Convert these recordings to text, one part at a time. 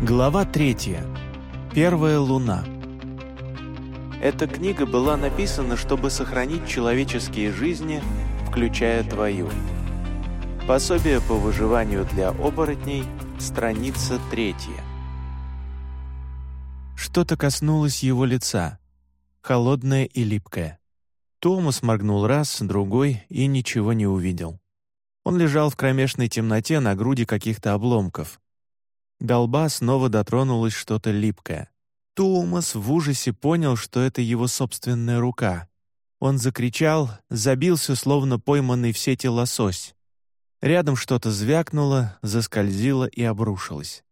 Глава третья. Первая луна. Эта книга была написана, чтобы сохранить человеческие жизни, включая твою. Пособие по выживанию для оборотней, страница третья. Что-то коснулось его лица, холодное и липкое. Томас моргнул раз, другой и ничего не увидел. Он лежал в кромешной темноте на груди каких-то обломков. До лба снова дотронулось что-то липкое. Туумас в ужасе понял, что это его собственная рука. Он закричал, забился, словно пойманный в сети лосось. Рядом что-то звякнуло, заскользило и обрушилось.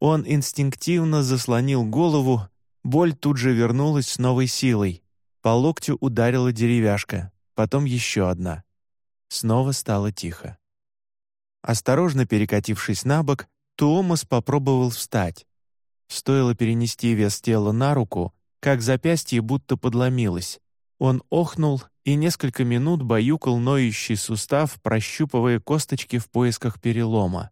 Он инстинктивно заслонил голову, боль тут же вернулась с новой силой. По локтю ударила деревяшка, потом еще одна. Снова стало тихо. Осторожно перекатившись на бок, Туомас попробовал встать. Стоило перенести вес тела на руку, как запястье будто подломилось. Он охнул и несколько минут баюкал ноющий сустав, прощупывая косточки в поисках перелома.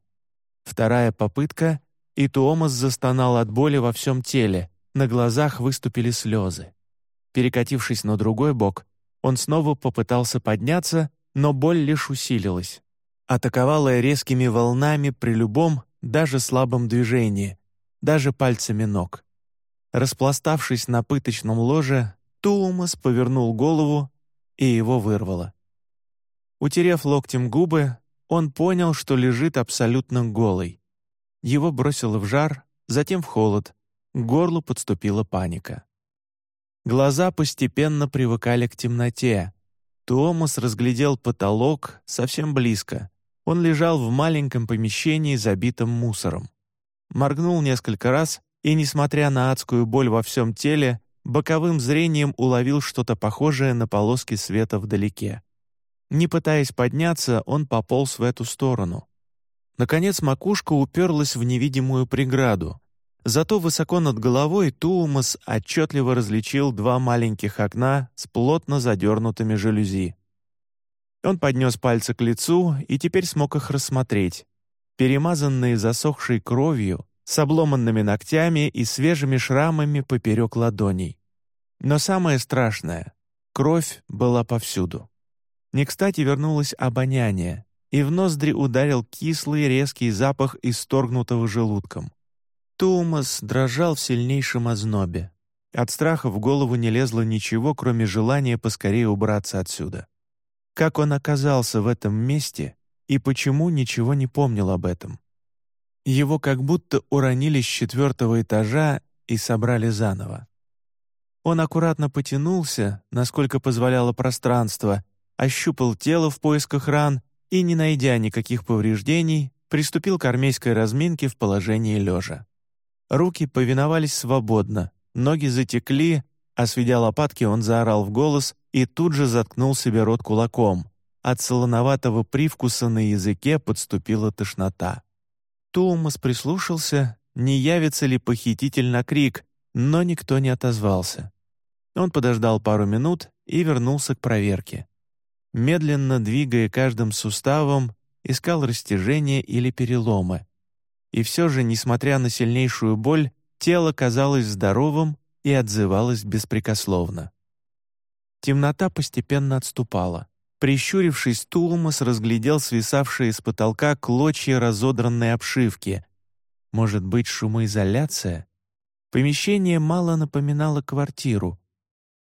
Вторая попытка, и Туомас застонал от боли во всем теле, на глазах выступили слезы. Перекатившись на другой бок, он снова попытался подняться, но боль лишь усилилась. Атаковала резкими волнами при любом, даже слабом движении, даже пальцами ног. Распластавшись на пыточном ложе, Туумас повернул голову, и его вырвало. Утерев локтем губы, он понял, что лежит абсолютно голый. Его бросило в жар, затем в холод, к горлу подступила паника. Глаза постепенно привыкали к темноте. Туомас разглядел потолок совсем близко, он лежал в маленьком помещении, забитом мусором. Моргнул несколько раз и, несмотря на адскую боль во всем теле, боковым зрением уловил что-то похожее на полоски света вдалеке. Не пытаясь подняться, он пополз в эту сторону. Наконец макушка уперлась в невидимую преграду. Зато высоко над головой Туумас отчетливо различил два маленьких окна с плотно задернутыми жалюзи. Он поднес пальцы к лицу и теперь смог их рассмотреть. Перемазанные засохшей кровью, с обломанными ногтями и свежими шрамами поперек ладоней. Но самое страшное — кровь была повсюду. Не кстати вернулось обоняние, и в ноздри ударил кислый резкий запах исторгнутого желудком. Тумас дрожал в сильнейшем ознобе. От страха в голову не лезло ничего, кроме желания поскорее убраться отсюда. Как он оказался в этом месте и почему ничего не помнил об этом? Его как будто уронили с четвертого этажа и собрали заново. Он аккуратно потянулся, насколько позволяло пространство, ощупал тело в поисках ран и, не найдя никаких повреждений, приступил к армейской разминке в положении лежа. Руки повиновались свободно, ноги затекли, а сведя лопатки, он заорал в голос и тут же заткнул себе рот кулаком. От солоноватого привкуса на языке подступила тошнота. Туумас прислушался, не явится ли похититель на крик, но никто не отозвался. Он подождал пару минут и вернулся к проверке. Медленно двигая каждым суставом, искал растяжения или переломы. И все же, несмотря на сильнейшую боль, тело казалось здоровым и отзывалось беспрекословно. Темнота постепенно отступала. Прищурившись, Тулмас разглядел свисавшие с потолка клочья разодранной обшивки. Может быть, шумоизоляция? Помещение мало напоминало квартиру.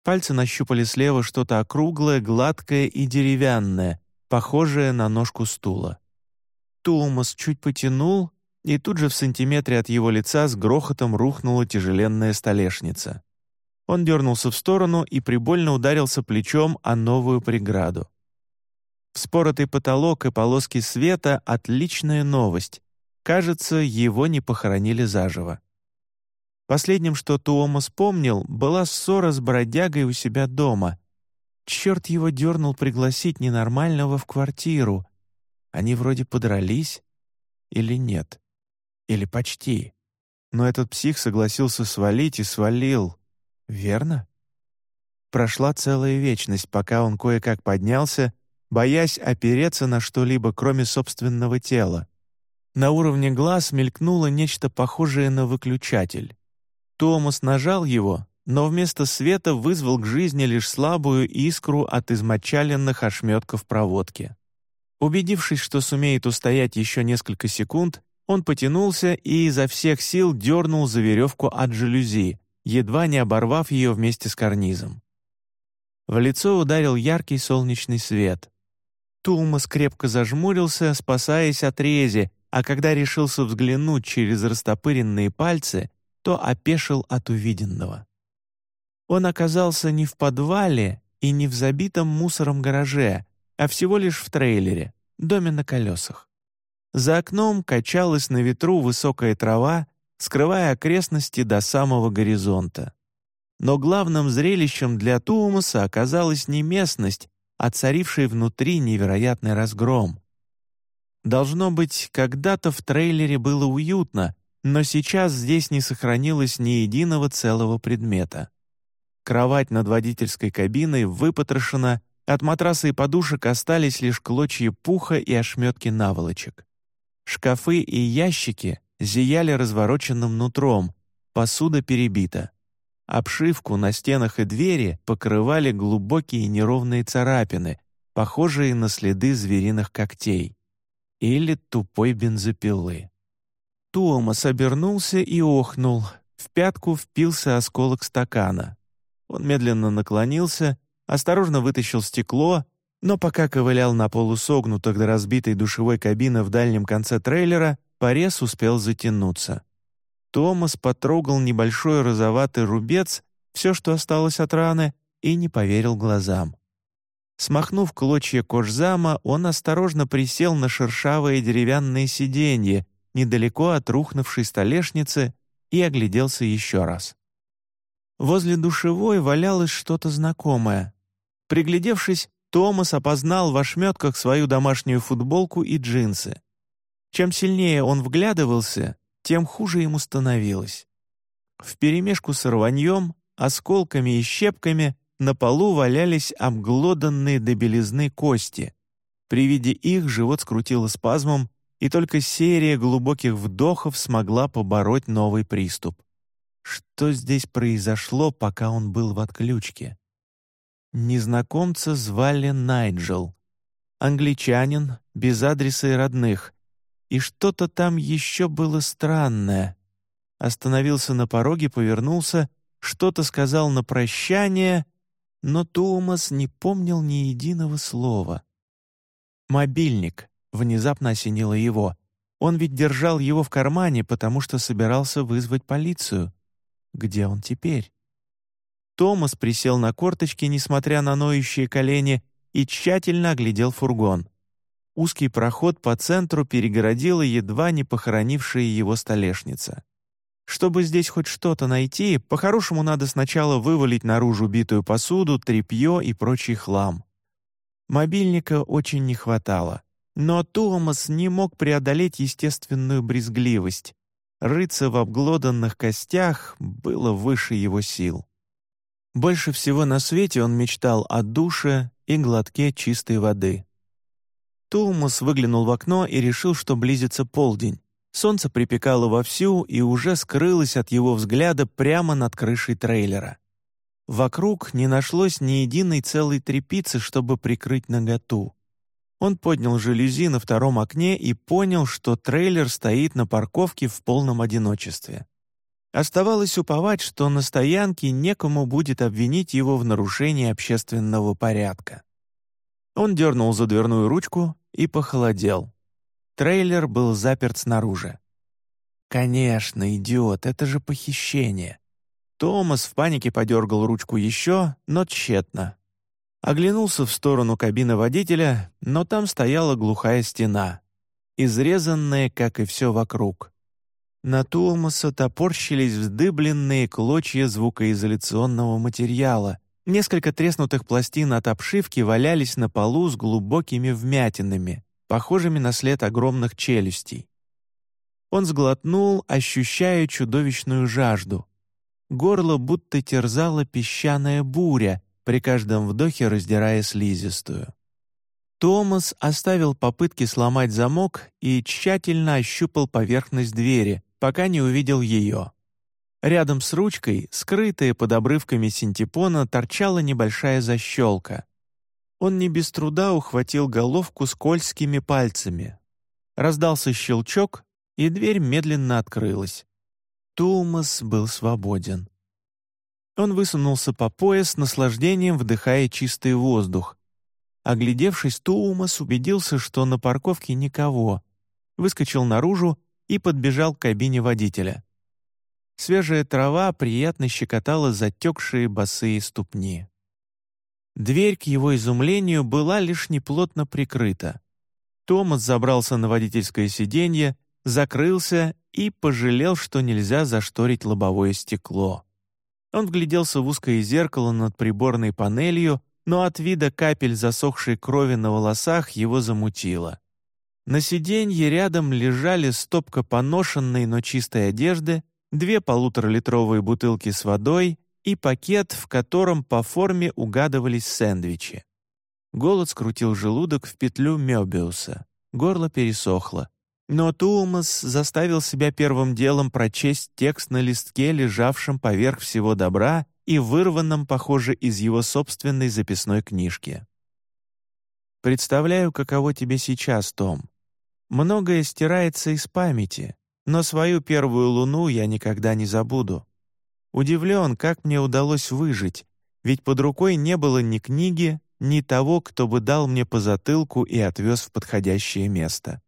Пальцы нащупали слева что-то округлое, гладкое и деревянное, похожее на ножку стула. Тулмас чуть потянул, и тут же в сантиметре от его лица с грохотом рухнула тяжеленная столешница. Он дернулся в сторону и прибольно ударился плечом о новую преграду. Вспоротый потолок и полоски света — отличная новость. Кажется, его не похоронили заживо. Последним, что Туома вспомнил, была ссора с бродягой у себя дома. Черт его дернул пригласить ненормального в квартиру. Они вроде подрались или нет? Или почти. Но этот псих согласился свалить и свалил. Верно? Прошла целая вечность, пока он кое-как поднялся, боясь опереться на что-либо, кроме собственного тела. На уровне глаз мелькнуло нечто похожее на выключатель. Томас нажал его, но вместо света вызвал к жизни лишь слабую искру от измочаленных ошметков проводки. Убедившись, что сумеет устоять еще несколько секунд, он потянулся и изо всех сил дернул за веревку от жалюзи, едва не оборвав ее вместе с карнизом. В лицо ударил яркий солнечный свет. Тулмас крепко зажмурился, спасаясь от рези, а когда решился взглянуть через растопыренные пальцы, то опешил от увиденного. Он оказался не в подвале и не в забитом мусором гараже, а всего лишь в трейлере, доме на колесах. За окном качалась на ветру высокая трава, скрывая окрестности до самого горизонта. Но главным зрелищем для Туумаса оказалась не местность, а царивший внутри невероятный разгром. Должно быть, когда-то в трейлере было уютно, но сейчас здесь не сохранилось ни единого целого предмета. Кровать над водительской кабиной выпотрошена, от матраса и подушек остались лишь клочья пуха и ошметки наволочек. Шкафы и ящики зияли развороченным нутром, посуда перебита. Обшивку на стенах и двери покрывали глубокие неровные царапины, похожие на следы звериных когтей. Или тупой бензопилы. Туомас обернулся и охнул. В пятку впился осколок стакана. Он медленно наклонился осторожно вытащил стекло, но пока ковылял на полусогнутых до разбитой душевой кабины в дальнем конце трейлера, порез успел затянуться. Томас потрогал небольшой розоватый рубец, все, что осталось от раны, и не поверил глазам. Смахнув клочья кожзама, он осторожно присел на шершавые деревянные сиденья недалеко от рухнувшей столешницы и огляделся еще раз. Возле душевой валялось что-то знакомое. Приглядевшись, Томас опознал в ошметках свою домашнюю футболку и джинсы. Чем сильнее он вглядывался, тем хуже ему становилось. Вперемешку с рваньем, осколками и щепками на полу валялись обглоданные до белизны кости. При виде их живот скрутило спазмом, и только серия глубоких вдохов смогла побороть новый приступ. Что здесь произошло, пока он был в отключке? Незнакомца звали Найджел. Англичанин, без адреса и родных. И что-то там еще было странное. Остановился на пороге, повернулся, что-то сказал на прощание, но Туумас не помнил ни единого слова. «Мобильник», — внезапно осенило его. Он ведь держал его в кармане, потому что собирался вызвать полицию. Где он теперь? Томас присел на корточки, несмотря на ноющие колени, и тщательно оглядел фургон. Узкий проход по центру перегородила едва не похоронившая его столешница. Чтобы здесь хоть что-то найти, по-хорошему надо сначала вывалить наружу битую посуду, тряпье и прочий хлам. Мобильника очень не хватало. Но Томас не мог преодолеть естественную брезгливость. Рыться в обглоданных костях было выше его сил. Больше всего на свете он мечтал о душе и глотке чистой воды. Тулмус выглянул в окно и решил, что близится полдень. Солнце припекало вовсю и уже скрылось от его взгляда прямо над крышей трейлера. Вокруг не нашлось ни единой целой трепицы, чтобы прикрыть наготу. Он поднял жалюзи на втором окне и понял, что трейлер стоит на парковке в полном одиночестве. Оставалось уповать, что на стоянке некому будет обвинить его в нарушении общественного порядка. Он дернул за дверную ручку и похолодел. Трейлер был заперт снаружи. «Конечно, идиот, это же похищение». Томас в панике подергал ручку еще, но тщетно. Оглянулся в сторону кабины водителя, но там стояла глухая стена, изрезанная, как и все вокруг. На Туомаса топорщились вздыбленные клочья звукоизоляционного материала. Несколько треснутых пластин от обшивки валялись на полу с глубокими вмятинами, похожими на след огромных челюстей. Он сглотнул, ощущая чудовищную жажду. Горло будто терзала песчаная буря, при каждом вдохе раздирая слизистую. Томас оставил попытки сломать замок и тщательно ощупал поверхность двери, пока не увидел ее. Рядом с ручкой, скрытая под обрывками синтепона, торчала небольшая защелка. Он не без труда ухватил головку скользкими пальцами. Раздался щелчок, и дверь медленно открылась. Томас был свободен. Он высунулся по пояс, наслаждением вдыхая чистый воздух. Оглядевшись, Туумас убедился, что на парковке никого, выскочил наружу и подбежал к кабине водителя. Свежая трава приятно щекотала затекшие босые ступни. Дверь, к его изумлению, была лишь неплотно прикрыта. Томас забрался на водительское сиденье, закрылся и пожалел, что нельзя зашторить лобовое стекло. Он вгляделся в узкое зеркало над приборной панелью, но от вида капель засохшей крови на волосах его замутило. На сиденье рядом лежали стопка поношенной, но чистой одежды, две полуторалитровые бутылки с водой и пакет, в котором по форме угадывались сэндвичи. Голод скрутил желудок в петлю Мёбиуса. Горло пересохло. Но Туумас заставил себя первым делом прочесть текст на листке, лежавшем поверх всего добра и вырванном, похоже, из его собственной записной книжки. «Представляю, каково тебе сейчас, Том. Многое стирается из памяти, но свою первую луну я никогда не забуду. Удивлен, как мне удалось выжить, ведь под рукой не было ни книги, ни того, кто бы дал мне по затылку и отвез в подходящее место.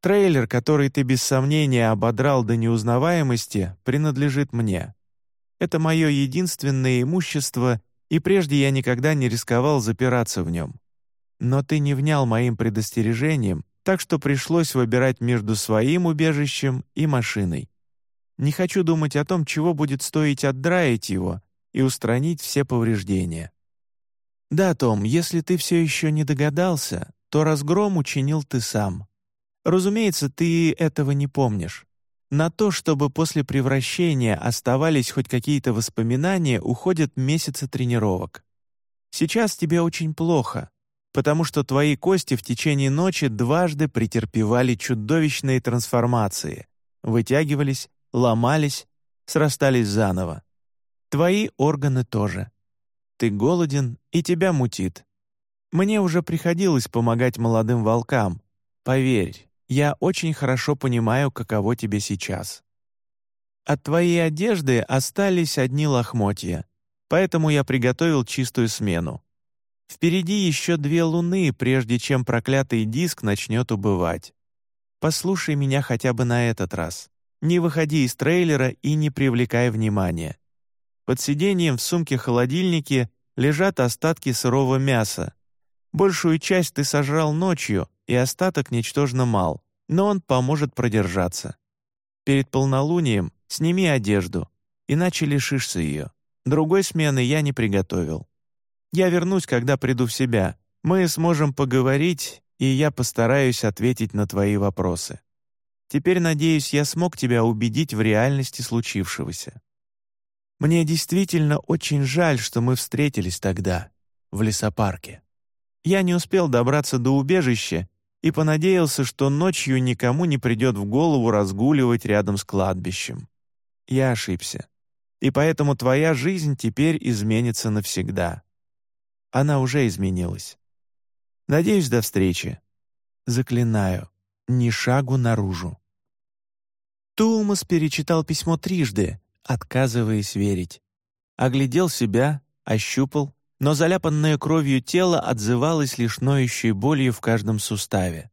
Трейлер, который ты без сомнения ободрал до неузнаваемости, принадлежит мне. Это мое единственное имущество, и прежде я никогда не рисковал запираться в нем. Но ты не внял моим предостережением, так что пришлось выбирать между своим убежищем и машиной. Не хочу думать о том, чего будет стоить отдраить его и устранить все повреждения. Да, Том, если ты все еще не догадался, то разгром учинил ты сам. Разумеется, ты этого не помнишь. На то, чтобы после превращения оставались хоть какие-то воспоминания, уходят месяцы тренировок. Сейчас тебе очень плохо, потому что твои кости в течение ночи дважды претерпевали чудовищные трансформации, вытягивались, ломались, срастались заново. Твои органы тоже. Ты голоден, и тебя мутит. Мне уже приходилось помогать молодым волкам. Поверь, я очень хорошо понимаю, каково тебе сейчас. От твоей одежды остались одни лохмотья, поэтому я приготовил чистую смену. Впереди еще две луны, прежде чем проклятый диск начнет убывать. Послушай меня хотя бы на этот раз. Не выходи из трейлера и не привлекай внимания. Под сиденьем в сумке-холодильнике лежат остатки сырого мяса. Большую часть ты сожрал ночью, и остаток ничтожно мал, но он поможет продержаться. Перед полнолунием сними одежду, иначе лишишься ее. Другой смены я не приготовил. Я вернусь, когда приду в себя. Мы сможем поговорить, и я постараюсь ответить на твои вопросы. Теперь, надеюсь, я смог тебя убедить в реальности случившегося. Мне действительно очень жаль, что мы встретились тогда, в лесопарке. Я не успел добраться до убежища и понадеялся, что ночью никому не придет в голову разгуливать рядом с кладбищем. Я ошибся. И поэтому твоя жизнь теперь изменится навсегда. Она уже изменилась. Надеюсь, до встречи. Заклинаю, ни шагу наружу. Тумас перечитал письмо трижды, отказываясь верить. Оглядел себя, ощупал, но заляпанное кровью тело отзывалось лишь ноющей болью в каждом суставе.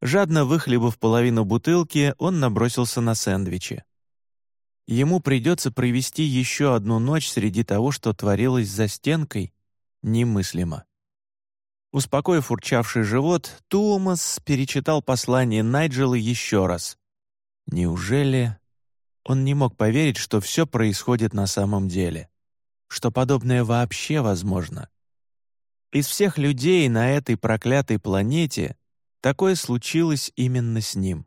Жадно выхлебав половину бутылки, он набросился на сэндвичи. Ему придется провести еще одну ночь среди того, что творилось за стенкой, немыслимо. Успокоив урчавший живот, Туумас перечитал послание Найджела еще раз. Неужели... Он не мог поверить, что все происходит на самом деле что подобное вообще возможно. Из всех людей на этой проклятой планете такое случилось именно с ним.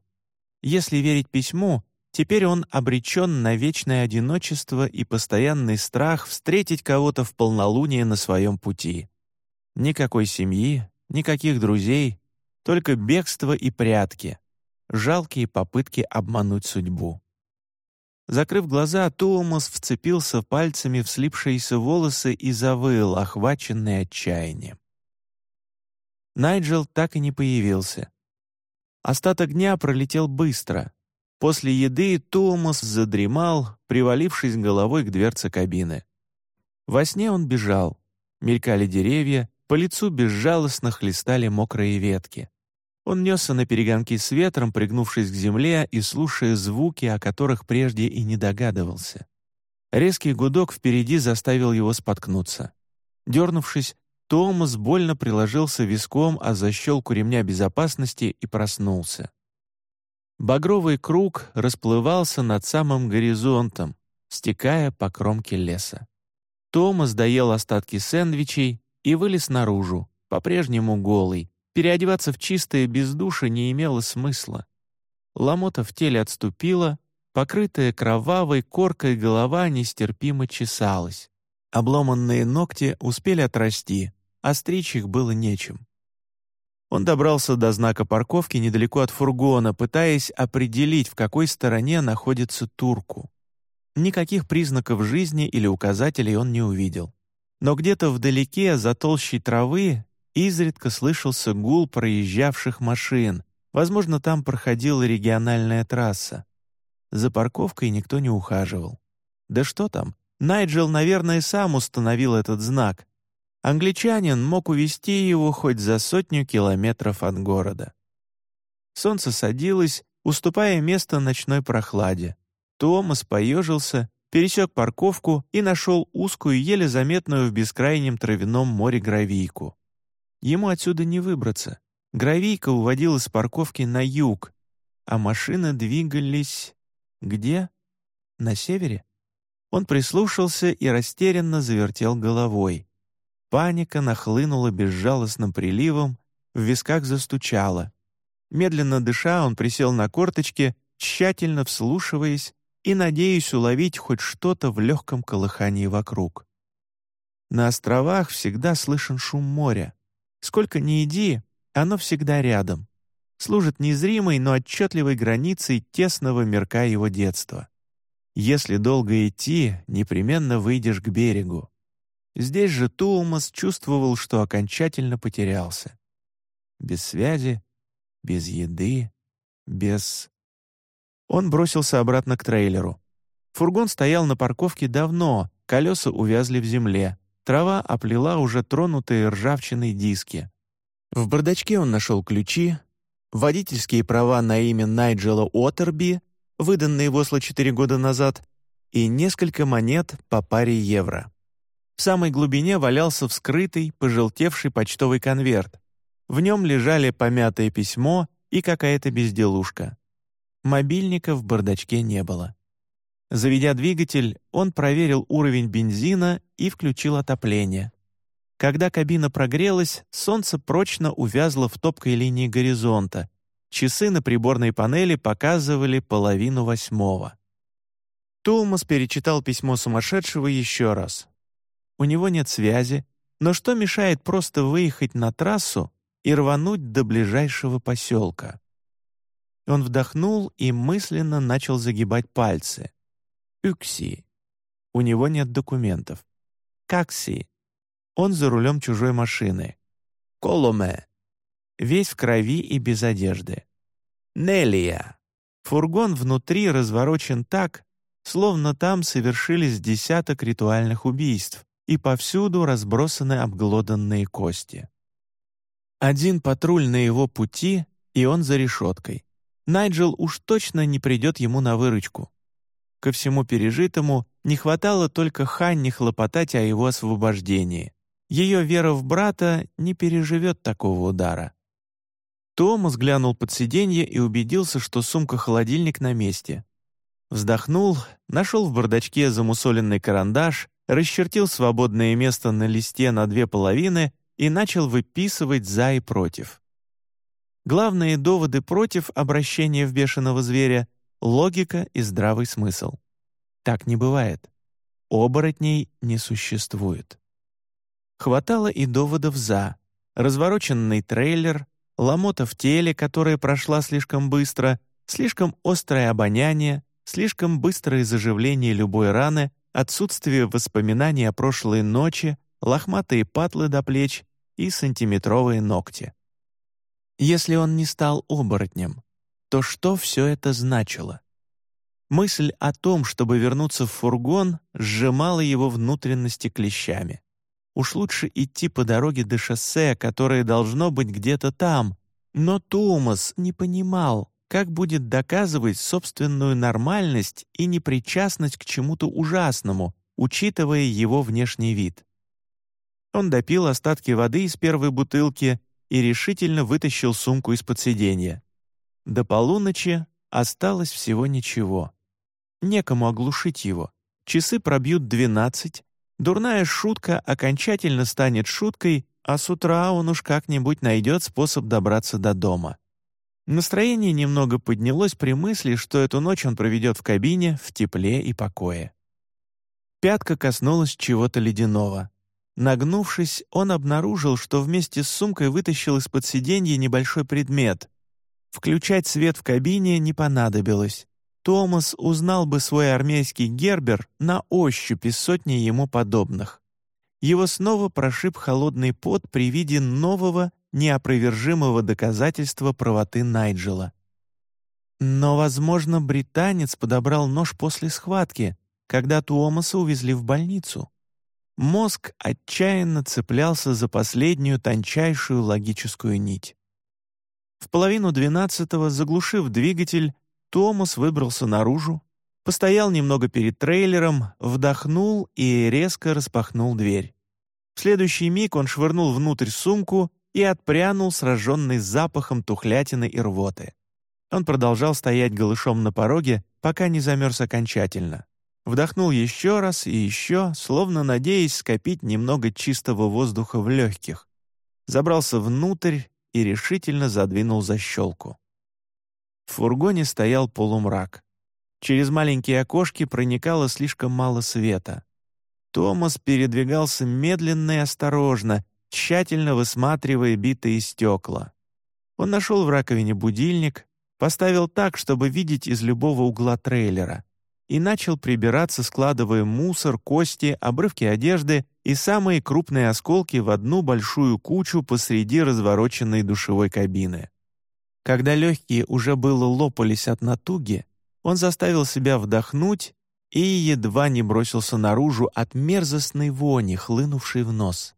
Если верить письму, теперь он обречен на вечное одиночество и постоянный страх встретить кого-то в полнолуние на своем пути. Никакой семьи, никаких друзей, только бегство и прятки, жалкие попытки обмануть судьбу. Закрыв глаза, Туомас вцепился пальцами в слипшиеся волосы и завыл, охваченный отчаянием. Найджел так и не появился. Остаток дня пролетел быстро. После еды Туомас задремал, привалившись головой к дверце кабины. Во сне он бежал. Мелькали деревья, по лицу безжалостно хлестали мокрые ветки. Он несся на перегонки с ветром, пригнувшись к земле и слушая звуки, о которых прежде и не догадывался. Резкий гудок впереди заставил его споткнуться. Дернувшись, Томас больно приложился виском о защелку ремня безопасности и проснулся. Багровый круг расплывался над самым горизонтом, стекая по кромке леса. Томас доел остатки сэндвичей и вылез наружу, по-прежнему голый, Переодеваться в чистое без душа не имело смысла. Ломота в теле отступила, покрытая кровавой коркой голова нестерпимо чесалась. Обломанные ногти успели отрасти, а стричь их было нечем. Он добрался до знака парковки недалеко от фургона, пытаясь определить, в какой стороне находится турку. Никаких признаков жизни или указателей он не увидел. Но где-то вдалеке, за толщей травы, Изредка слышался гул проезжавших машин. Возможно, там проходила региональная трасса. За парковкой никто не ухаживал. Да что там, Найджел, наверное, сам установил этот знак. Англичанин мог увести его хоть за сотню километров от города. Солнце садилось, уступая место ночной прохладе. Томас поежился, пересек парковку и нашел узкую, еле заметную в бескрайнем травяном море гравийку. Ему отсюда не выбраться. Гравийка уводила с парковки на юг, а машины двигались... Где? На севере? Он прислушался и растерянно завертел головой. Паника нахлынула безжалостным приливом, в висках застучала. Медленно дыша, он присел на корточки, тщательно вслушиваясь и надеясь уловить хоть что-то в легком колыхании вокруг. На островах всегда слышен шум моря. Сколько ни иди, оно всегда рядом. Служит незримой, но отчетливой границей тесного мирка его детства. Если долго идти, непременно выйдешь к берегу. Здесь же Туумас чувствовал, что окончательно потерялся. Без связи, без еды, без... Он бросился обратно к трейлеру. Фургон стоял на парковке давно, колеса увязли в земле. Трава оплела уже тронутые ржавчиной диски. В бардачке он нашел ключи, водительские права на имя Найджела Отерби, выданные в Осло четыре года назад, и несколько монет по паре евро. В самой глубине валялся вскрытый, пожелтевший почтовый конверт. В нем лежали помятое письмо и какая-то безделушка. Мобильника в бардачке не было. Заведя двигатель, он проверил уровень бензина и включил отопление. Когда кабина прогрелась, солнце прочно увязло в топкой линии горизонта. Часы на приборной панели показывали половину восьмого. Тулмас перечитал письмо сумасшедшего еще раз. У него нет связи, но что мешает просто выехать на трассу и рвануть до ближайшего поселка? Он вдохнул и мысленно начал загибать пальцы. Укси. У него нет документов. Какси. Он за рулем чужой машины. Коломе. Весь в крови и без одежды. Нелия. Фургон внутри разворочен так, словно там совершились десяток ритуальных убийств, и повсюду разбросаны обглоданные кости. Один патруль на его пути, и он за решеткой. Найджел уж точно не придет ему на выручку. Ко всему пережитому не хватало только Ханне хлопотать о его освобождении. Ее вера в брата не переживет такого удара. Томас глянул под сиденье и убедился, что сумка-холодильник на месте. Вздохнул, нашел в бардачке замусоленный карандаш, расчертил свободное место на листе на две половины и начал выписывать «за» и «против». Главные доводы против обращения в бешеного зверя логика и здравый смысл. Так не бывает. Оборотней не существует. Хватало и доводов «за». развороченный трейлер, ломота в теле, которая прошла слишком быстро, слишком острое обоняние, слишком быстрое заживление любой раны, отсутствие воспоминаний о прошлой ночи, лохматые патлы до плеч и сантиметровые ногти. Если он не стал оборотнем, то что все это значило? Мысль о том, чтобы вернуться в фургон, сжимала его внутренности клещами. Уж лучше идти по дороге до шоссе, которое должно быть где-то там. Но Томас не понимал, как будет доказывать собственную нормальность и непричастность к чему-то ужасному, учитывая его внешний вид. Он допил остатки воды из первой бутылки и решительно вытащил сумку из-под сиденья. До полуночи осталось всего ничего. Некому оглушить его. Часы пробьют двенадцать, дурная шутка окончательно станет шуткой, а с утра он уж как-нибудь найдет способ добраться до дома. Настроение немного поднялось при мысли, что эту ночь он проведет в кабине, в тепле и покое. Пятка коснулась чего-то ледяного. Нагнувшись, он обнаружил, что вместе с сумкой вытащил из-под сиденья небольшой предмет. Включать свет в кабине не понадобилось. Томас узнал бы свой армейский гербер на ощупь из сотни ему подобных. Его снова прошиб холодный пот при виде нового неопровержимого доказательства правоты Найджела. Но, возможно, британец подобрал нож после схватки, когда Туомаса увезли в больницу. Мозг отчаянно цеплялся за последнюю тончайшую логическую нить. В половину двенадцатого, заглушив двигатель, Томас выбрался наружу, постоял немного перед трейлером, вдохнул и резко распахнул дверь. В следующий миг он швырнул внутрь сумку и отпрянул, сраженный запахом тухлятины и рвоты. Он продолжал стоять голышом на пороге, пока не замерз окончательно. Вдохнул еще раз и еще, словно надеясь скопить немного чистого воздуха в легких. Забрался внутрь и решительно задвинул защелку. В фургоне стоял полумрак. Через маленькие окошки проникало слишком мало света. Томас передвигался медленно и осторожно, тщательно высматривая битые стекла. Он нашел в раковине будильник, поставил так, чтобы видеть из любого угла трейлера, и начал прибираться, складывая мусор, кости, обрывки одежды и самые крупные осколки в одну большую кучу посреди развороченной душевой кабины. Когда легкие уже было лопались от натуги, он заставил себя вдохнуть и едва не бросился наружу от мерзостной вони, хлынувшей в нос.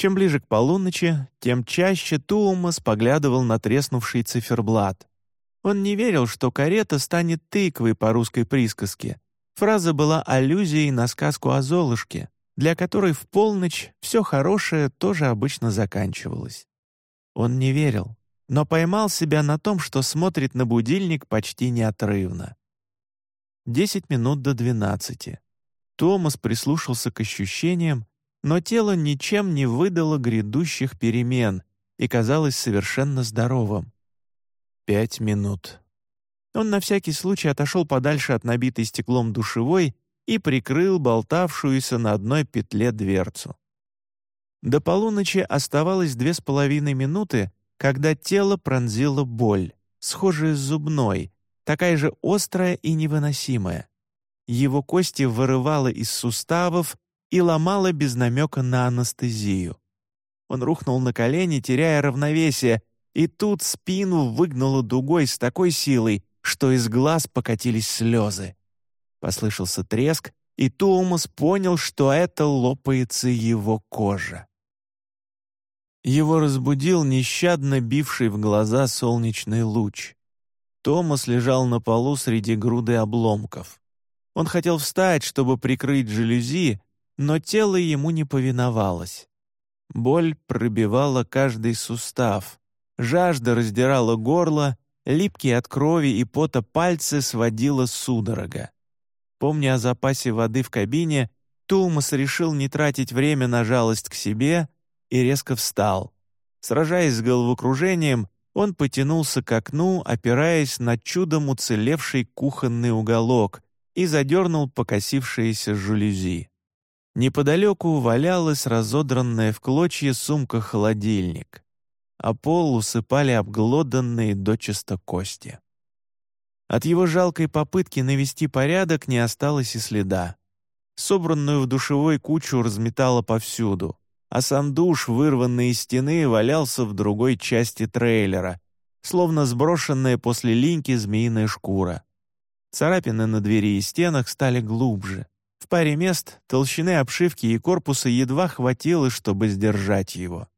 Чем ближе к полуночи, тем чаще Туумас поглядывал на треснувший циферблат. Он не верил, что карета станет тыквой по русской присказке. Фраза была аллюзией на сказку о Золушке, для которой в полночь все хорошее тоже обычно заканчивалось. Он не верил, но поймал себя на том, что смотрит на будильник почти неотрывно. Десять минут до двенадцати. Томас прислушался к ощущениям, но тело ничем не выдало грядущих перемен и казалось совершенно здоровым. Пять минут. Он на всякий случай отошел подальше от набитой стеклом душевой и прикрыл болтавшуюся на одной петле дверцу. До полуночи оставалось две с половиной минуты, когда тело пронзило боль, схожая с зубной, такая же острая и невыносимая. Его кости вырывало из суставов и ломала без намека на анестезию. Он рухнул на колени, теряя равновесие, и тут спину выгнуло дугой с такой силой, что из глаз покатились слезы. Послышался треск, и Томас понял, что это лопается его кожа. Его разбудил нещадно бивший в глаза солнечный луч. Томас лежал на полу среди груды обломков. Он хотел встать, чтобы прикрыть жалюзи, но тело ему не повиновалось. Боль пробивала каждый сустав, жажда раздирала горло, липкие от крови и пота пальцы сводила судорога. Помня о запасе воды в кабине, Тумас решил не тратить время на жалость к себе и резко встал. Сражаясь с головокружением, он потянулся к окну, опираясь на чудом уцелевший кухонный уголок и задернул покосившиеся жалюзи. Неподалеку валялась разодранная в клочья сумка-холодильник, а пол усыпали обглоданные дочисто кости. От его жалкой попытки навести порядок не осталось и следа. Собранную в душевой кучу разметало повсюду, а сам душ, вырванный из стены, валялся в другой части трейлера, словно сброшенная после линьки змеиная шкура. Царапины на двери и стенах стали глубже. В паре мест толщины обшивки и корпуса едва хватило, чтобы сдержать его.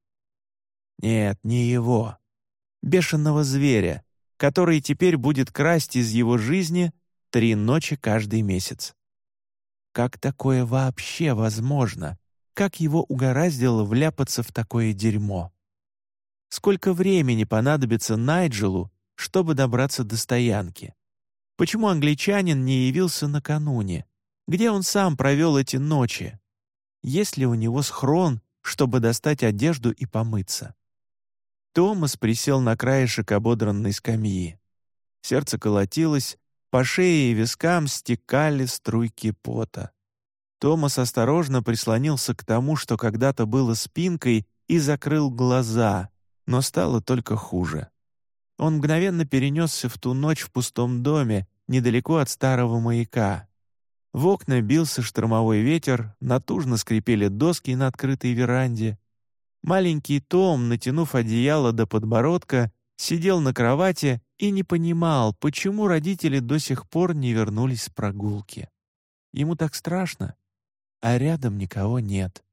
Нет, не его. Бешеного зверя, который теперь будет красть из его жизни три ночи каждый месяц. Как такое вообще возможно? Как его угораздило вляпаться в такое дерьмо? Сколько времени понадобится Найджелу, чтобы добраться до стоянки? Почему англичанин не явился накануне? Где он сам провел эти ночи? Есть ли у него схрон, чтобы достать одежду и помыться? Томас присел на краешек ободранной скамьи. Сердце колотилось, по шее и вискам стекали струйки пота. Томас осторожно прислонился к тому, что когда-то было спинкой, и закрыл глаза, но стало только хуже. Он мгновенно перенесся в ту ночь в пустом доме, недалеко от старого маяка. В окна бился штормовой ветер, натужно скрипели доски на открытой веранде. Маленький Том, натянув одеяло до подбородка, сидел на кровати и не понимал, почему родители до сих пор не вернулись с прогулки. Ему так страшно, а рядом никого нет.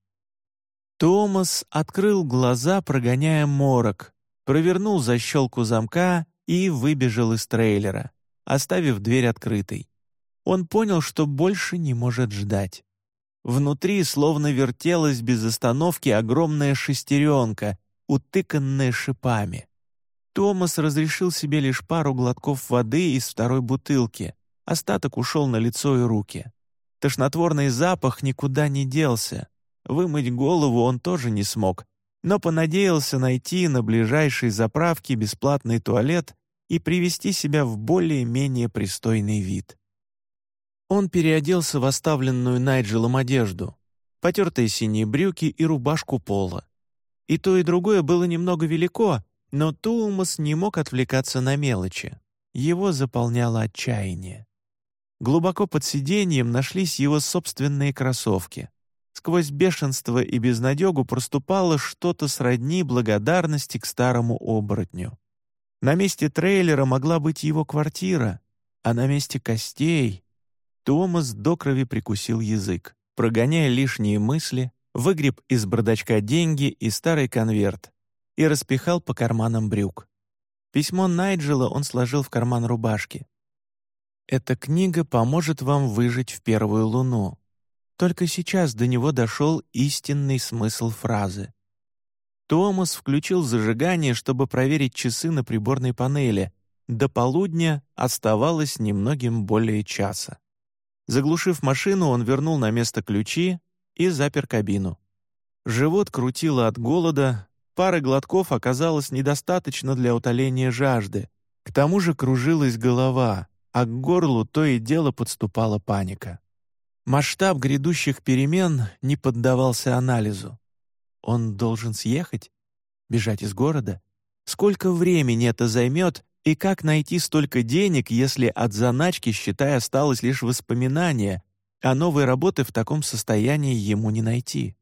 Томас открыл глаза, прогоняя морок, провернул защелку замка и выбежал из трейлера, оставив дверь открытой он понял, что больше не может ждать. Внутри словно вертелась без остановки огромная шестеренка, утыканная шипами. Томас разрешил себе лишь пару глотков воды из второй бутылки, остаток ушел на лицо и руки. Тошнотворный запах никуда не делся. Вымыть голову он тоже не смог, но понадеялся найти на ближайшей заправке бесплатный туалет и привести себя в более-менее пристойный вид. Он переоделся в оставленную Найджелом одежду, потертые синие брюки и рубашку пола. И то, и другое было немного велико, но Туумас не мог отвлекаться на мелочи. Его заполняло отчаяние. Глубоко под сиденьем нашлись его собственные кроссовки. Сквозь бешенство и безнадегу проступало что-то сродни благодарности к старому оборотню. На месте трейлера могла быть его квартира, а на месте костей Томас до крови прикусил язык, прогоняя лишние мысли, выгреб из бардачка деньги и старый конверт и распихал по карманам брюк. Письмо Найджела он сложил в карман рубашки. «Эта книга поможет вам выжить в первую луну». Только сейчас до него дошел истинный смысл фразы. Томас включил зажигание, чтобы проверить часы на приборной панели. До полудня оставалось немногим более часа. Заглушив машину, он вернул на место ключи и запер кабину. Живот крутило от голода, пары глотков оказалось недостаточно для утоления жажды. К тому же кружилась голова, а к горлу то и дело подступала паника. Масштаб грядущих перемен не поддавался анализу. Он должен съехать? Бежать из города? Сколько времени это займет и как найти столько денег, если от заначки, считай, осталось лишь воспоминание, а новой работы в таком состоянии ему не найти?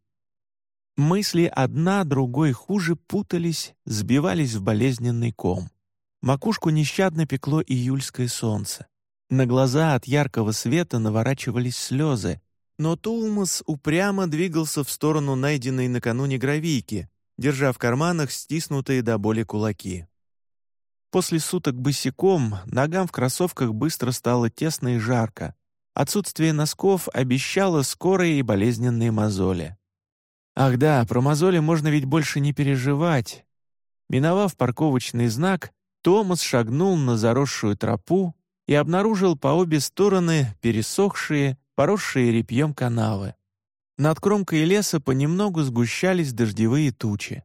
Мысли одна другой хуже путались, сбивались в болезненный ком. Макушку нещадно пекло июльское солнце. На глаза от яркого света наворачивались слезы, но Тулмас упрямо двигался в сторону найденной накануне гравийки, держа в карманах стиснутые до боли кулаки. После суток босиком ногам в кроссовках быстро стало тесно и жарко. Отсутствие носков обещало скорые и болезненные мозоли. Ах да, про мозоли можно ведь больше не переживать. Миновав парковочный знак, Томас шагнул на заросшую тропу и обнаружил по обе стороны пересохшие, поросшие репьем канавы. Над кромкой леса понемногу сгущались дождевые тучи.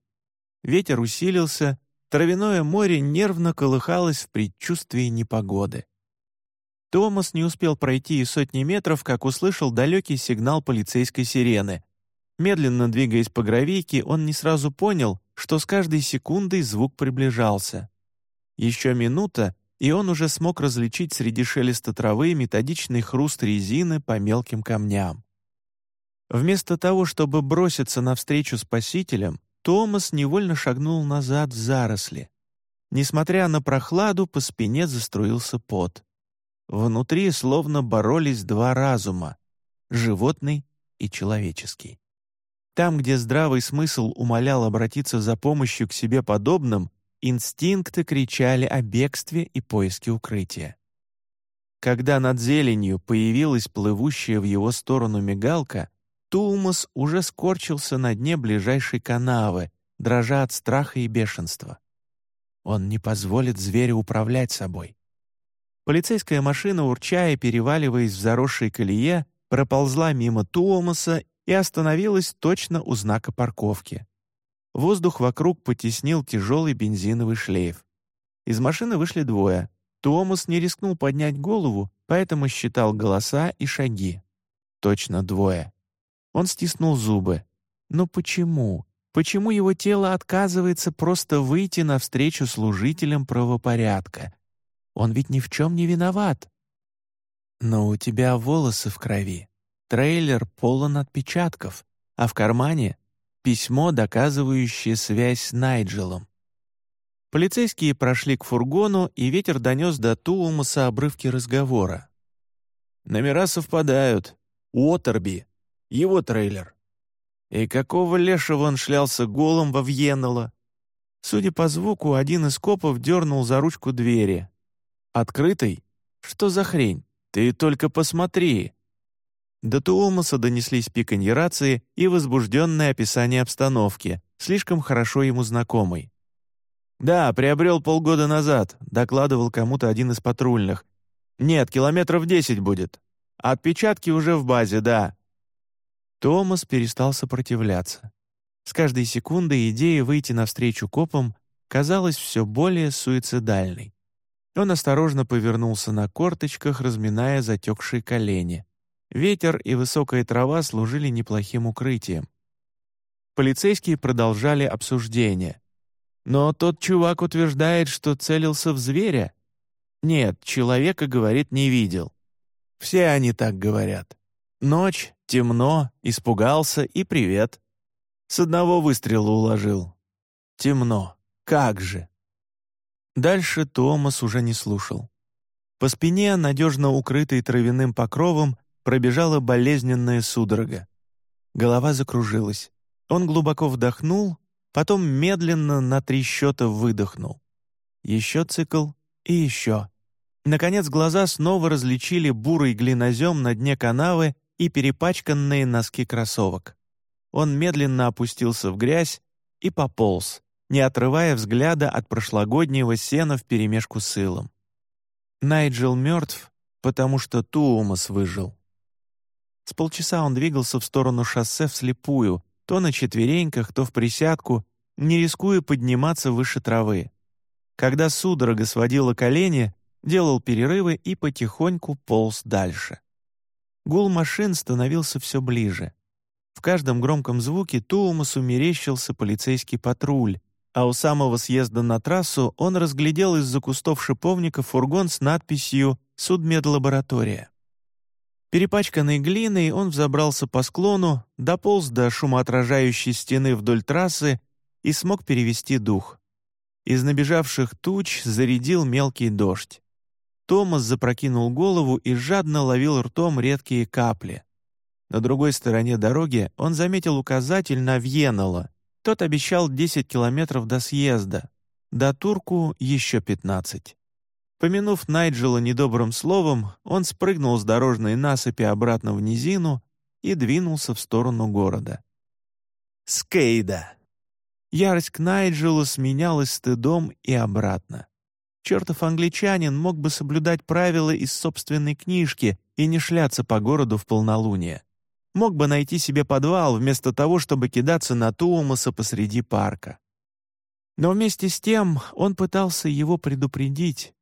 Ветер усилился, Травяное море нервно колыхалось в предчувствии непогоды. Томас не успел пройти и сотни метров, как услышал далекий сигнал полицейской сирены. Медленно двигаясь по гравийке, он не сразу понял, что с каждой секундой звук приближался. Еще минута, и он уже смог различить среди шелеста травы методичный хруст резины по мелким камням. Вместо того, чтобы броситься навстречу спасителям, Томас невольно шагнул назад в заросли. Несмотря на прохладу, по спине заструился пот. Внутри словно боролись два разума — животный и человеческий. Там, где здравый смысл умолял обратиться за помощью к себе подобным, инстинкты кричали о бегстве и поиске укрытия. Когда над зеленью появилась плывущая в его сторону мигалка, Тулмас уже скорчился на дне ближайшей канавы, дрожа от страха и бешенства. Он не позволит зверю управлять собой. Полицейская машина, урчая, переваливаясь в заросшей колее, проползла мимо Туомаса и остановилась точно у знака парковки. Воздух вокруг потеснил тяжелый бензиновый шлейф. Из машины вышли двое. Томас не рискнул поднять голову, поэтому считал голоса и шаги. Точно двое. Он стиснул зубы. Но почему? Почему его тело отказывается просто выйти навстречу служителям правопорядка? Он ведь ни в чем не виноват. Но у тебя волосы в крови. Трейлер полон отпечатков, а в кармане — письмо, доказывающее связь с Найджелом. Полицейские прошли к фургону, и ветер донес до Туумаса обрывки разговора. «Номера совпадают. Уотерби. Его трейлер. И какого лешего он шлялся голым во Вьеннело?» Судя по звуку, один из копов дернул за ручку двери. «Открытый? Что за хрень? Ты только посмотри!» До Туомаса донеслись пиканье рации и возбужденное описание обстановки, слишком хорошо ему знакомой. «Да, приобрел полгода назад», — докладывал кому-то один из патрульных. «Нет, километров десять будет. Отпечатки уже в базе, да». Томас перестал сопротивляться. С каждой секундой идея выйти навстречу копам казалась все более суицидальной. Он осторожно повернулся на корточках, разминая затекшие колени. Ветер и высокая трава служили неплохим укрытием. Полицейские продолжали обсуждение. Но тот чувак утверждает, что целился в зверя. Нет, человека, говорит, не видел. Все они так говорят. Ночь, темно, испугался и привет. С одного выстрела уложил. Темно. Как же. Дальше Томас уже не слушал. По спине, надежно укрытой травяным покровом, пробежала болезненная судорога. Голова закружилась. Он глубоко вдохнул, потом медленно на три счета выдохнул. Еще цикл и еще. Наконец глаза снова различили бурый глинозем на дне канавы и перепачканные носки кроссовок. Он медленно опустился в грязь и пополз, не отрывая взгляда от прошлогоднего сена вперемешку с илом. Найджел мертв, потому что Туумас выжил. С полчаса он двигался в сторону шоссе вслепую, то на четвереньках, то в присядку, не рискуя подниматься выше травы. Когда судорога сводила колени, делал перерывы и потихоньку полз дальше. Гул машин становился все ближе. В каждом громком звуке Туумасу мерещился полицейский патруль, а у самого съезда на трассу он разглядел из-за кустов шиповника фургон с надписью «Судмедлаборатория». Перепачканный глиной, он взобрался по склону, дополз до шумоотражающей стены вдоль трассы и смог перевести дух. Из набежавших туч зарядил мелкий дождь. Томас запрокинул голову и жадно ловил ртом редкие капли. На другой стороне дороги он заметил указатель на Вьеннело. Тот обещал 10 километров до съезда. До Турку еще 15. Помянув Найджела недобрым словом, он спрыгнул с дорожной насыпи обратно в низину и двинулся в сторону города. Скейда. Ярость к Найджелу сменялась стыдом и обратно. Чертов англичанин мог бы соблюдать правила из собственной книжки и не шляться по городу в полнолуние. Мог бы найти себе подвал вместо того, чтобы кидаться на Туумаса посреди парка. Но вместе с тем он пытался его предупредить,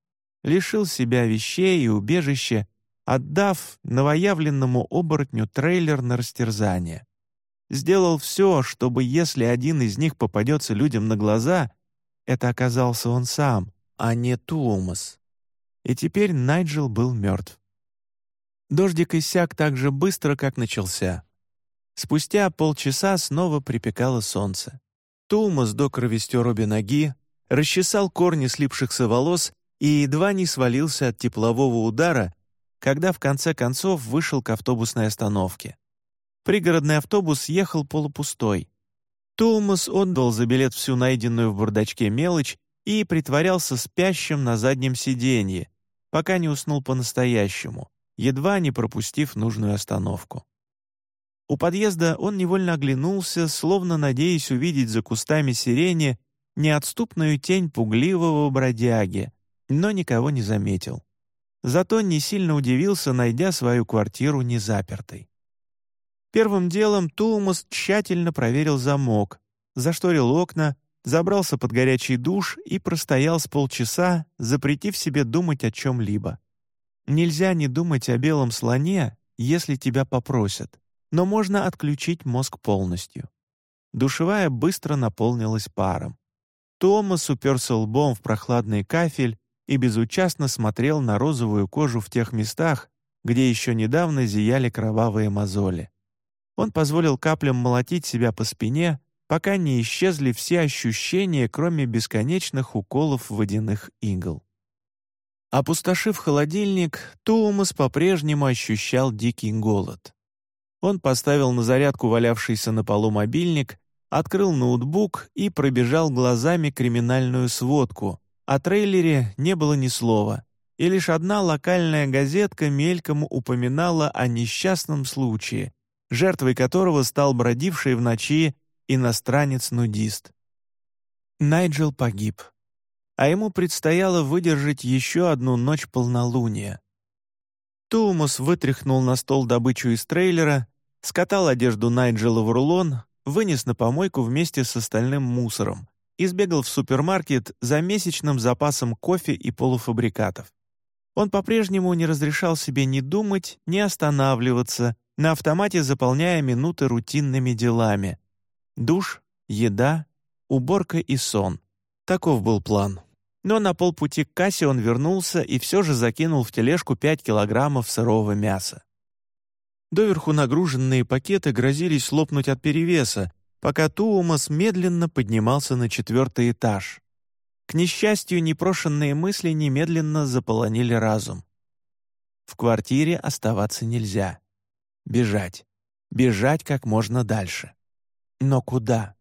лишил себя вещей и убежища отдав новоявленному оборотню трейлер на растерзание. Сделал все, чтобы если один из них попадется людям на глаза, это оказался он сам, а не Туумас. И теперь Найджел был мертв. Дождик иссяк так же быстро, как начался. Спустя полчаса снова припекало солнце. Туумас до крови стер обе ноги, расчесал корни слипшихся волос и едва не свалился от теплового удара, когда в конце концов вышел к автобусной остановке. Пригородный автобус ехал полупустой. Томас отдал за билет всю найденную в бардачке мелочь и притворялся спящим на заднем сиденье, пока не уснул по-настоящему, едва не пропустив нужную остановку. У подъезда он невольно оглянулся, словно надеясь увидеть за кустами сирени неотступную тень пугливого бродяги, но никого не заметил. Зато не сильно удивился, найдя свою квартиру незапертой. Первым делом Тулмас тщательно проверил замок, зашторил окна, забрался под горячий душ и простоял с полчаса, запретив себе думать о чем-либо. Нельзя не думать о белом слоне, если тебя попросят, но можно отключить мозг полностью. Душевая быстро наполнилась паром. Томас уперся лбом в прохладный кафель и безучастно смотрел на розовую кожу в тех местах, где еще недавно зияли кровавые мозоли. Он позволил каплям молотить себя по спине, пока не исчезли все ощущения, кроме бесконечных уколов водяных игл. Опустошив холодильник, Туумас по-прежнему ощущал дикий голод. Он поставил на зарядку валявшийся на полу мобильник, открыл ноутбук и пробежал глазами криминальную сводку. О трейлере не было ни слова, и лишь одна локальная газетка мельком упоминала о несчастном случае, жертвой которого стал бродивший в ночи иностранец-нудист. Найджел погиб, а ему предстояло выдержать еще одну ночь полнолуния. Туумус вытряхнул на стол добычу из трейлера, скатал одежду Найджела в рулон, вынес на помойку вместе с остальным мусором и сбегал в супермаркет за месячным запасом кофе и полуфабрикатов. Он по-прежнему не разрешал себе ни думать, ни останавливаться, на автомате заполняя минуты рутинными делами. Душ, еда, уборка и сон. Таков был план. Но на полпути к кассе он вернулся и все же закинул в тележку 5 килограммов сырого мяса. Доверху нагруженные пакеты грозились лопнуть от перевеса, пока Туумас медленно поднимался на четвертый этаж. К несчастью, непрошенные мысли немедленно заполонили разум. В квартире оставаться нельзя. Бежать. Бежать как можно дальше. Но куда?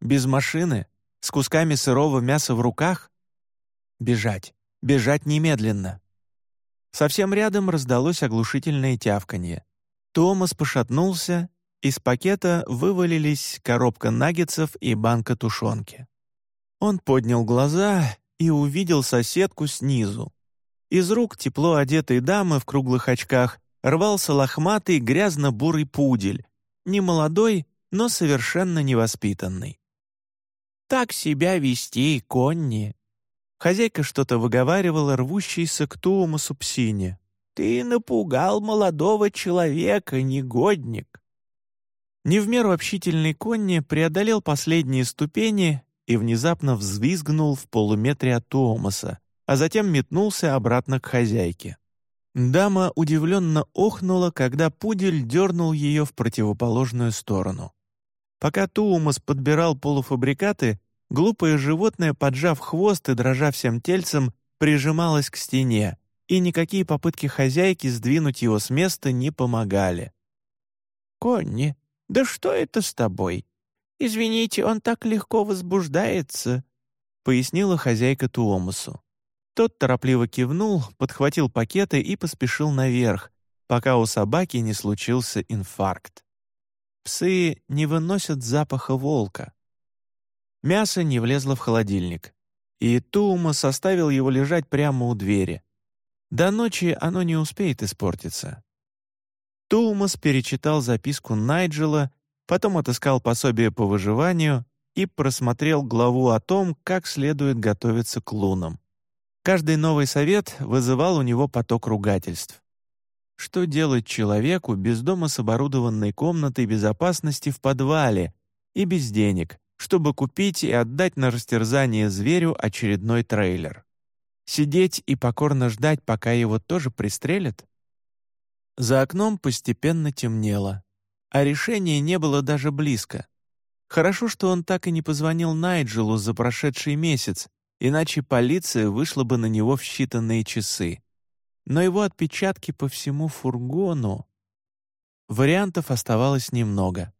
Без машины? С кусками сырого мяса в руках? Бежать. Бежать немедленно. Совсем рядом раздалось оглушительное тявканье. Томас пошатнулся, из пакета вывалились коробка наггетсов и банка тушенки. Он поднял глаза и увидел соседку снизу. Из рук тепло одетой дамы в круглых очках рвался лохматый грязно-бурый пудель, не молодой, но совершенно невоспитанный. «Так себя вести, Конни!» Хозяйка что-то выговаривала рвущейся к Туумасу псине. «Ты напугал молодого человека, негодник!» Не в меру общительный Конни преодолел последние ступени и внезапно взвизгнул в полуметре от Туомаса, а затем метнулся обратно к хозяйке. Дама удивленно охнула, когда пудель дернул ее в противоположную сторону. Пока Туумас подбирал полуфабрикаты, глупое животное, поджав хвост и дрожа всем тельцем, прижималось к стене, и никакие попытки хозяйки сдвинуть его с места не помогали. «Конни, да что это с тобой? Извините, он так легко возбуждается», — пояснила хозяйка Туомасу. Тот торопливо кивнул, подхватил пакеты и поспешил наверх, пока у собаки не случился инфаркт. Псы не выносят запаха волка. Мясо не влезло в холодильник, и Тума составил его лежать прямо у двери. До ночи оно не успеет испортиться. Туумас перечитал записку Найджела, потом отыскал пособие по выживанию и просмотрел главу о том, как следует готовиться к лунам. Каждый новый совет вызывал у него поток ругательств. Что делать человеку без дома с оборудованной комнатой безопасности в подвале и без денег, чтобы купить и отдать на растерзание зверю очередной трейлер? Сидеть и покорно ждать, пока его тоже пристрелят? За окном постепенно темнело, а решения не было даже близко. Хорошо, что он так и не позвонил Найджелу за прошедший месяц, иначе полиция вышла бы на него в считанные часы. Но его отпечатки по всему фургону... Вариантов оставалось немного.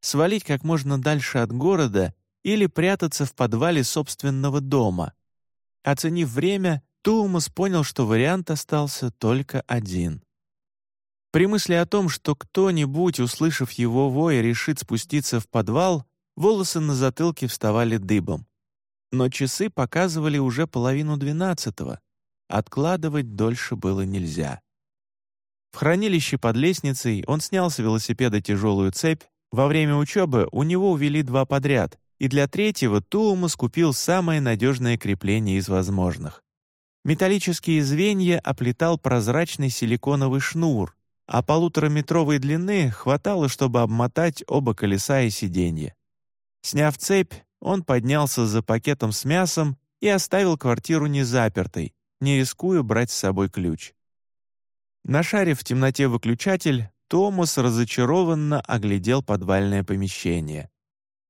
Свалить как можно дальше от города или прятаться в подвале собственного дома. Оценив время, Туумас понял, что вариант остался только один. При мысли о том, что кто-нибудь, услышав его вой, решит спуститься в подвал, волосы на затылке вставали дыбом. Но часы показывали уже половину двенадцатого. Откладывать дольше было нельзя. В хранилище под лестницей он снял с велосипеда тяжелую цепь. Во время учебы у него увели два подряд, и для третьего Туумас купил самое надежное крепление из возможных. Металлические звенья оплетал прозрачный силиконовый шнур, а полутораметровой длины хватало, чтобы обмотать оба колеса и сиденье. Сняв цепь, он поднялся за пакетом с мясом и оставил квартиру незапертой, не рискуя брать с собой ключ. Нашарив в темноте выключатель, Томас разочарованно оглядел подвальное помещение.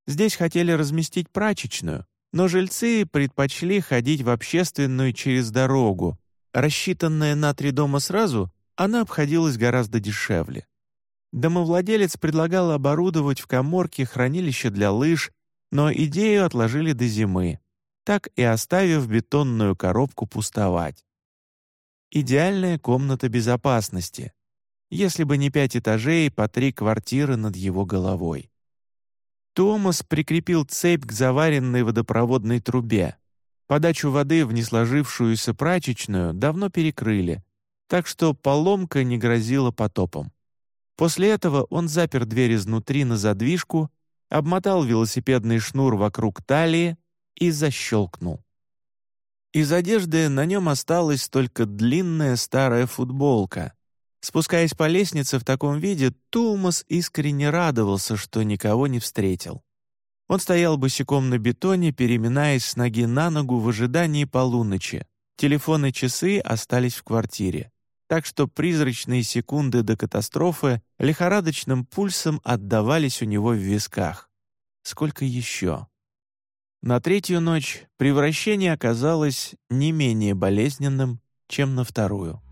Здесь хотели разместить прачечную, но жильцы предпочли ходить в общественную через дорогу. Рассчитанная на три дома сразу, она обходилась гораздо дешевле. Домовладелец предлагал оборудовать в коморке хранилище для лыж, но идею отложили до зимы, так и оставив бетонную коробку пустовать. Идеальная комната безопасности, если бы не пять этажей по три квартиры над его головой. Томас прикрепил цепь к заваренной водопроводной трубе. Подачу воды в несложившуюся прачечную давно перекрыли, так что поломка не грозила потопом. После этого он запер дверь изнутри на задвижку, обмотал велосипедный шнур вокруг талии и защелкнул. Из одежды на нем осталась только длинная старая футболка. Спускаясь по лестнице в таком виде, Тулмас искренне радовался, что никого не встретил. Он стоял босиком на бетоне, переминаясь с ноги на ногу в ожидании полуночи. Телефон и часы остались в квартире так что призрачные секунды до катастрофы лихорадочным пульсом отдавались у него в висках. Сколько еще? На третью ночь превращение оказалось не менее болезненным, чем на вторую.